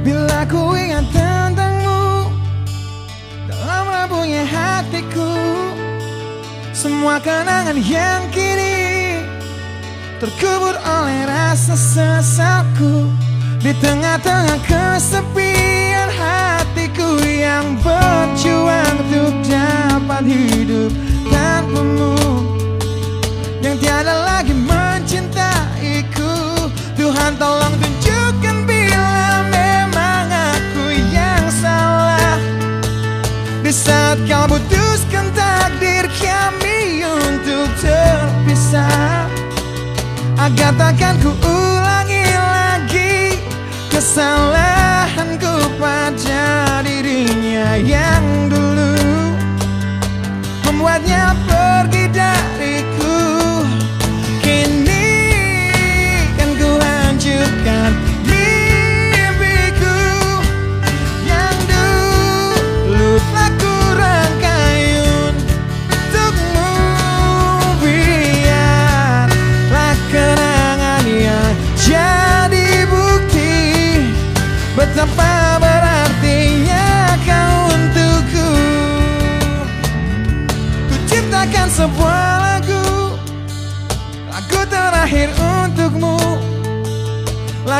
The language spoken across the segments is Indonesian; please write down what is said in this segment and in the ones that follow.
Bila ku ingat tentangmu Dalam rabunya hatiku Semua kenangan yang kini Terkubur oleh rasa sesalku Di tengah-tengah kesepian hatiku Yang berjuang Agar takkan ku ulangi lagi Kesalahanku pada dirinya yang dulu Membuatnya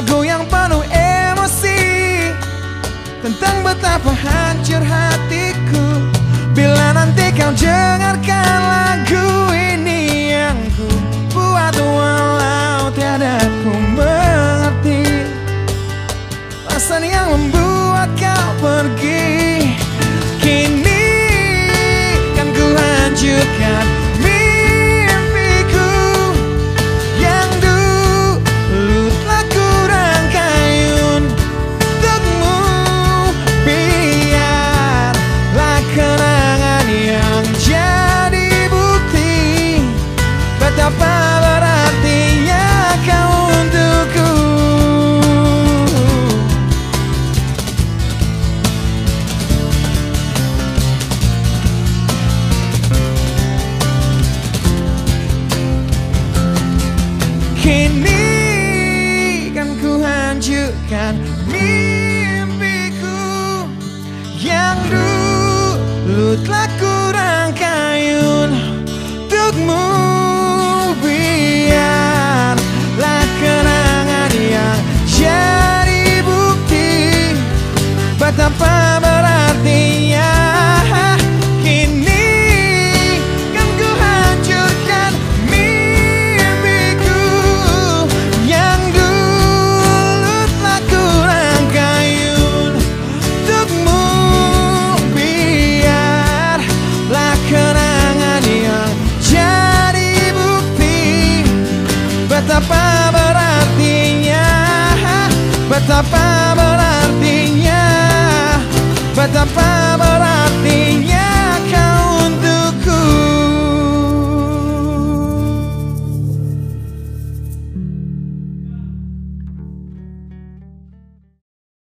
Lagu yang penuh emosi. Tentang betapa hancur hatiku. Bila nanti kau dengarkan mimpiku Yang dulu telah ku Betapa berartinya Betapa berartinya Betapa berartinya kau untukku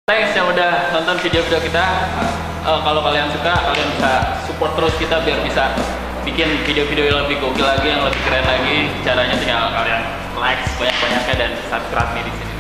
Thanks yang udah nonton video-video kita. Eh, kalau kalian suka, kalian bisa support terus kita biar bisa bikin video-video yang lebih gokil lagi, yang lebih keren lagi. Caranya tinggal kalian like sebanyak-banyaknya dan subscribe nih di sini.